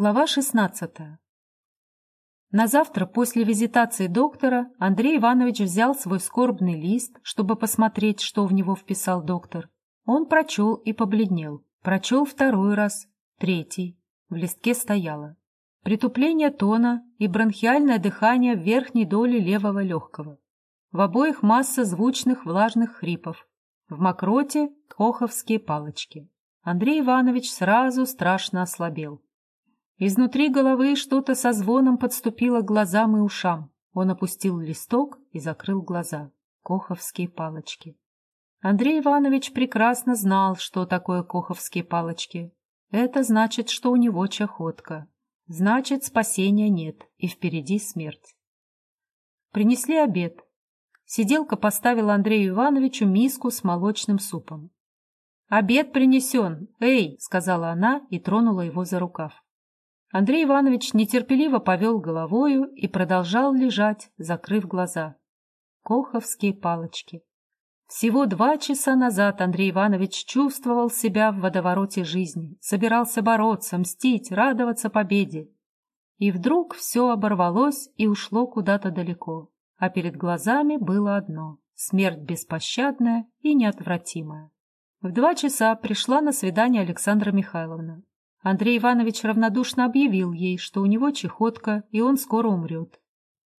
Глава 16. На завтра после визитации доктора Андрей Иванович взял свой скорбный лист, чтобы посмотреть, что в него вписал доктор. Он прочел и побледнел. Прочел второй раз, третий. В листке стояло. Притупление тона и бронхиальное дыхание в верхней доле левого легкого. В обоих масса звучных влажных хрипов. В мокроте — коховские палочки. Андрей Иванович сразу страшно ослабел. Изнутри головы что-то со звоном подступило к глазам и ушам. Он опустил листок и закрыл глаза. Коховские палочки. Андрей Иванович прекрасно знал, что такое коховские палочки. Это значит, что у него чахотка. Значит, спасения нет, и впереди смерть. Принесли обед. Сиделка поставила Андрею Ивановичу миску с молочным супом. «Обед принесен! Эй!» — сказала она и тронула его за рукав. Андрей Иванович нетерпеливо повел головою и продолжал лежать, закрыв глаза. Коховские палочки. Всего два часа назад Андрей Иванович чувствовал себя в водовороте жизни, собирался бороться, мстить, радоваться победе. И вдруг все оборвалось и ушло куда-то далеко, а перед глазами было одно — смерть беспощадная и неотвратимая. В два часа пришла на свидание Александра Михайловна. Андрей Иванович равнодушно объявил ей, что у него чехотка, и он скоро умрет.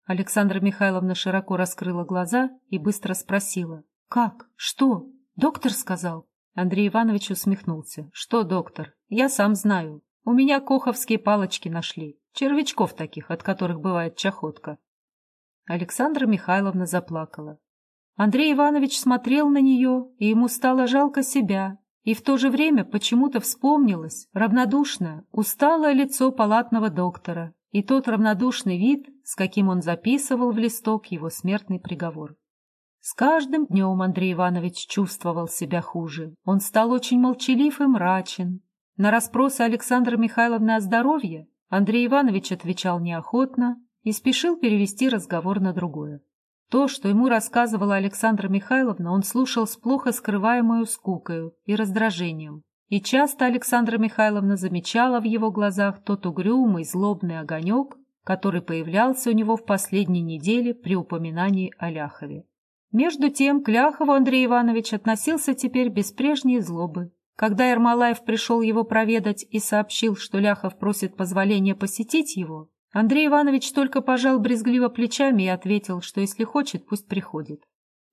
Александра Михайловна широко раскрыла глаза и быстро спросила. «Как? Что? Доктор сказал?» Андрей Иванович усмехнулся. «Что, доктор? Я сам знаю. У меня коховские палочки нашли. Червячков таких, от которых бывает чахотка». Александра Михайловна заплакала. Андрей Иванович смотрел на нее, и ему стало жалко себя, и в то же время почему-то вспомнилось равнодушное, усталое лицо палатного доктора и тот равнодушный вид, с каким он записывал в листок его смертный приговор. С каждым днем Андрей Иванович чувствовал себя хуже. Он стал очень молчалив и мрачен. На расспросы Александра Михайловны о здоровье Андрей Иванович отвечал неохотно и спешил перевести разговор на другое. То, что ему рассказывала Александра Михайловна, он слушал с плохо скрываемую скукою и раздражением. И часто Александра Михайловна замечала в его глазах тот угрюмый, злобный огонек, который появлялся у него в последней неделе при упоминании о Ляхове. Между тем к Ляхову Андрей Иванович относился теперь без прежней злобы. Когда Ермолаев пришел его проведать и сообщил, что Ляхов просит позволения посетить его, Андрей Иванович только пожал брезгливо плечами и ответил, что если хочет, пусть приходит.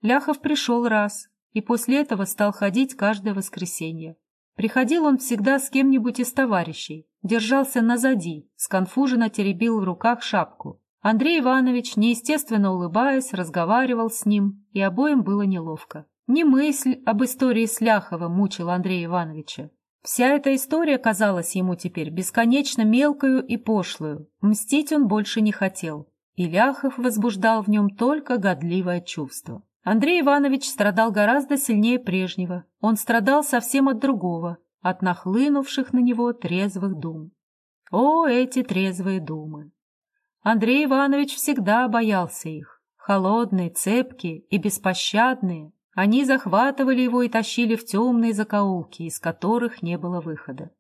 Ляхов пришел раз, и после этого стал ходить каждое воскресенье. Приходил он всегда с кем-нибудь из товарищей, держался назади, сконфуженно теребил в руках шапку. Андрей Иванович, неестественно улыбаясь, разговаривал с ним, и обоим было неловко. Не мысль об истории с Ляховым мучила Андрея Ивановича, Вся эта история казалась ему теперь бесконечно мелкою и пошлую. Мстить он больше не хотел. И Ляхов возбуждал в нем только годливое чувство. Андрей Иванович страдал гораздо сильнее прежнего. Он страдал совсем от другого, от нахлынувших на него трезвых дум. О, эти трезвые думы! Андрей Иванович всегда боялся их. Холодные, цепкие и беспощадные, они захватывали его и тащили в темные закоулки, из которых не было выхода.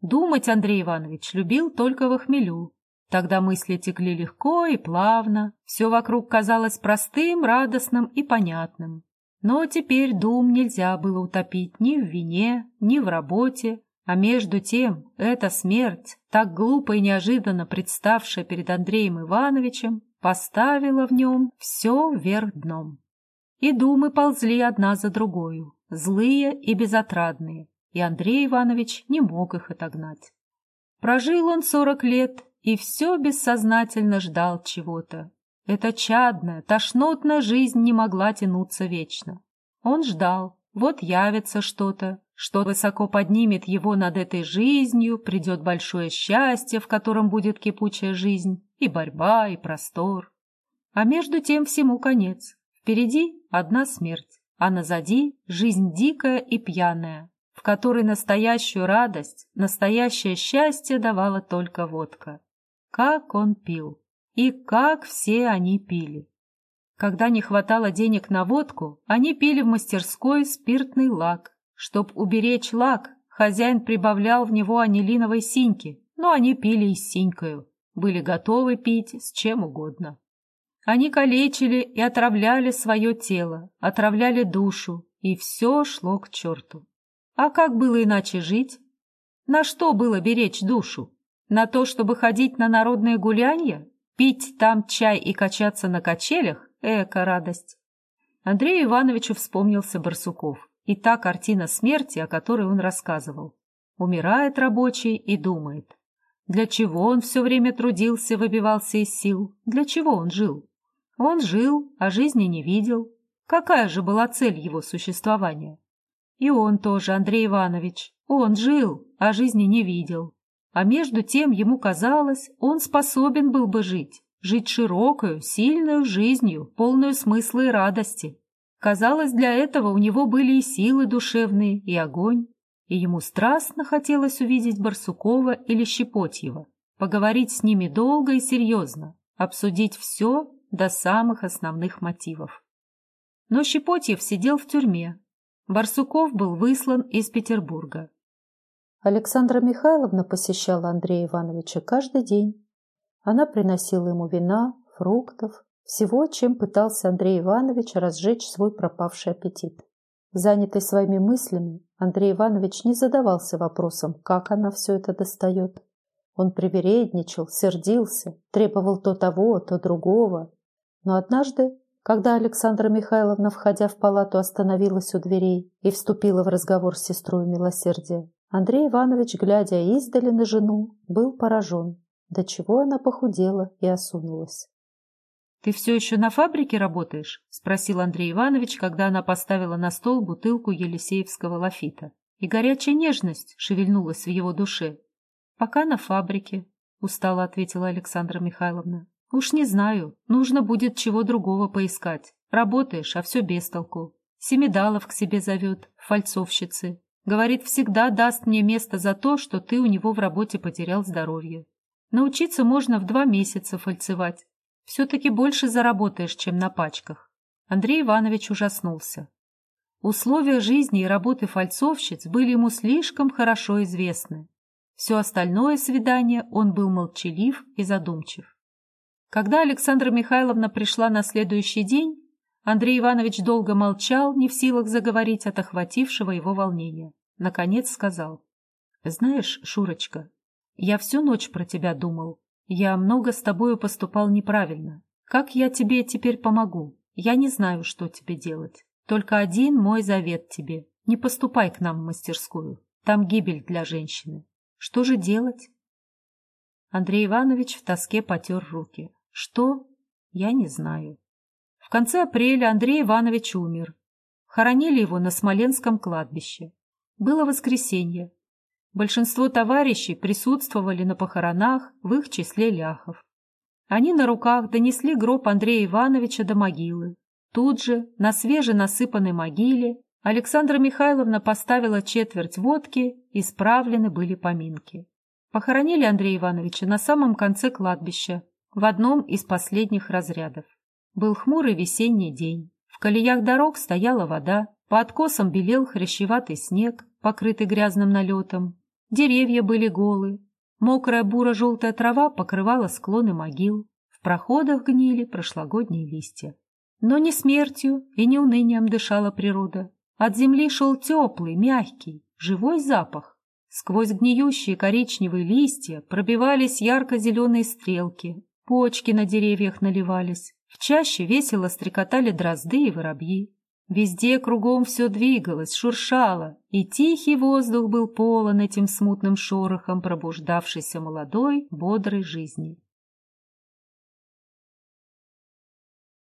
Думать Андрей Иванович любил только в хмелю. Тогда мысли текли легко и плавно, все вокруг казалось простым, радостным и понятным. Но теперь дум нельзя было утопить ни в вине, ни в работе, а между тем эта смерть, так глупо и неожиданно представшая перед Андреем Ивановичем, поставила в нем все вверх дном. И думы ползли одна за другою, злые и безотрадные, и Андрей Иванович не мог их отогнать. Прожил он сорок лет и все бессознательно ждал чего-то. Эта чадная, тошнотная жизнь не могла тянуться вечно. Он ждал, вот явится что-то, что высоко поднимет его над этой жизнью, придет большое счастье, в котором будет кипучая жизнь, и борьба, и простор. А между тем всему конец. Впереди одна смерть, а назади жизнь дикая и пьяная, в которой настоящую радость, настоящее счастье давала только водка. Как он пил! И как все они пили! Когда не хватало денег на водку, они пили в мастерской спиртный лак. Чтоб уберечь лак, хозяин прибавлял в него анилиновой синьки, но они пили и с синькою, были готовы пить с чем угодно. Они калечили и отравляли свое тело, отравляли душу, и все шло к черту. А как было иначе жить? На что было беречь душу? На то, чтобы ходить на народные гулянья? Пить там чай и качаться на качелях? Эка радость! Андрею Ивановичу вспомнился Барсуков и та картина смерти, о которой он рассказывал. Умирает рабочий и думает. Для чего он все время трудился, выбивался из сил? Для чего он жил? Он жил, а жизни не видел. Какая же была цель его существования? И он тоже, Андрей Иванович. Он жил, а жизни не видел. А между тем ему казалось, он способен был бы жить, жить широкую, сильную жизнью, полную смысла и радости. Казалось, для этого у него были и силы душевные, и огонь, и ему страстно хотелось увидеть Барсукова или Щепотьева, поговорить с ними долго и серьезно, обсудить все до самых основных мотивов. Но Щепотьев сидел в тюрьме. Барсуков был выслан из Петербурга. Александра Михайловна посещала Андрея Ивановича каждый день. Она приносила ему вина, фруктов, всего, чем пытался Андрей Иванович разжечь свой пропавший аппетит. Занятый своими мыслями, Андрей Иванович не задавался вопросом, как она все это достает. Он привередничал, сердился, требовал то того, то другого. Но однажды, когда Александра Михайловна, входя в палату, остановилась у дверей и вступила в разговор с сестрой милосердия, Андрей Иванович, глядя издали на жену, был поражен, до чего она похудела и осунулась. «Ты все еще на фабрике работаешь?» — спросил Андрей Иванович, когда она поставила на стол бутылку елисеевского лафита. И горячая нежность шевельнулась в его душе. «Пока на фабрике», — устало ответила Александра Михайловна. «Уж не знаю, нужно будет чего другого поискать. Работаешь, а все без толку. Семидалов к себе зовет, фальцовщицы. Говорит, всегда даст мне место за то, что ты у него в работе потерял здоровье. Научиться можно в два месяца фальцевать. Все-таки больше заработаешь, чем на пачках. Андрей Иванович ужаснулся. Условия жизни и работы фальцовщиц были ему слишком хорошо известны. Все остальное свидание он был молчалив и задумчив. Когда Александра Михайловна пришла на следующий день, Андрей Иванович долго молчал, не в силах заговорить от охватившего его волнения. Наконец сказал. — Знаешь, Шурочка, я всю ночь про тебя думал. Я много с тобою поступал неправильно. Как я тебе теперь помогу? Я не знаю, что тебе делать. Только один мой завет тебе. Не поступай к нам в мастерскую. Там гибель для женщины. Что же делать? Андрей Иванович в тоске потер руки. Что? Я не знаю. В конце апреля Андрей Иванович умер. Хоронили его на Смоленском кладбище. Было воскресенье. Большинство товарищей присутствовали на похоронах, в их числе ляхов. Они на руках донесли гроб Андрея Ивановича до могилы. Тут же, на свеженасыпанной могиле, Александра Михайловна поставила четверть водки, исправлены были поминки. Похоронили Андрея Ивановича на самом конце кладбища, в одном из последних разрядов. Был хмурый весенний день. В колеях дорог стояла вода, по откосам белел хрящеватый снег, покрытый грязным налетом, Деревья были голы, мокрая буро-желтая трава покрывала склоны могил, в проходах гнили прошлогодние листья. Но не смертью и не унынием дышала природа. От земли шел теплый, мягкий, живой запах. Сквозь гниющие коричневые листья пробивались ярко-зеленые стрелки, почки на деревьях наливались, в чаще весело стрекотали дрозды и воробьи. Везде кругом все двигалось, шуршало, и тихий воздух был полон этим смутным шорохом пробуждавшейся молодой, бодрой жизни.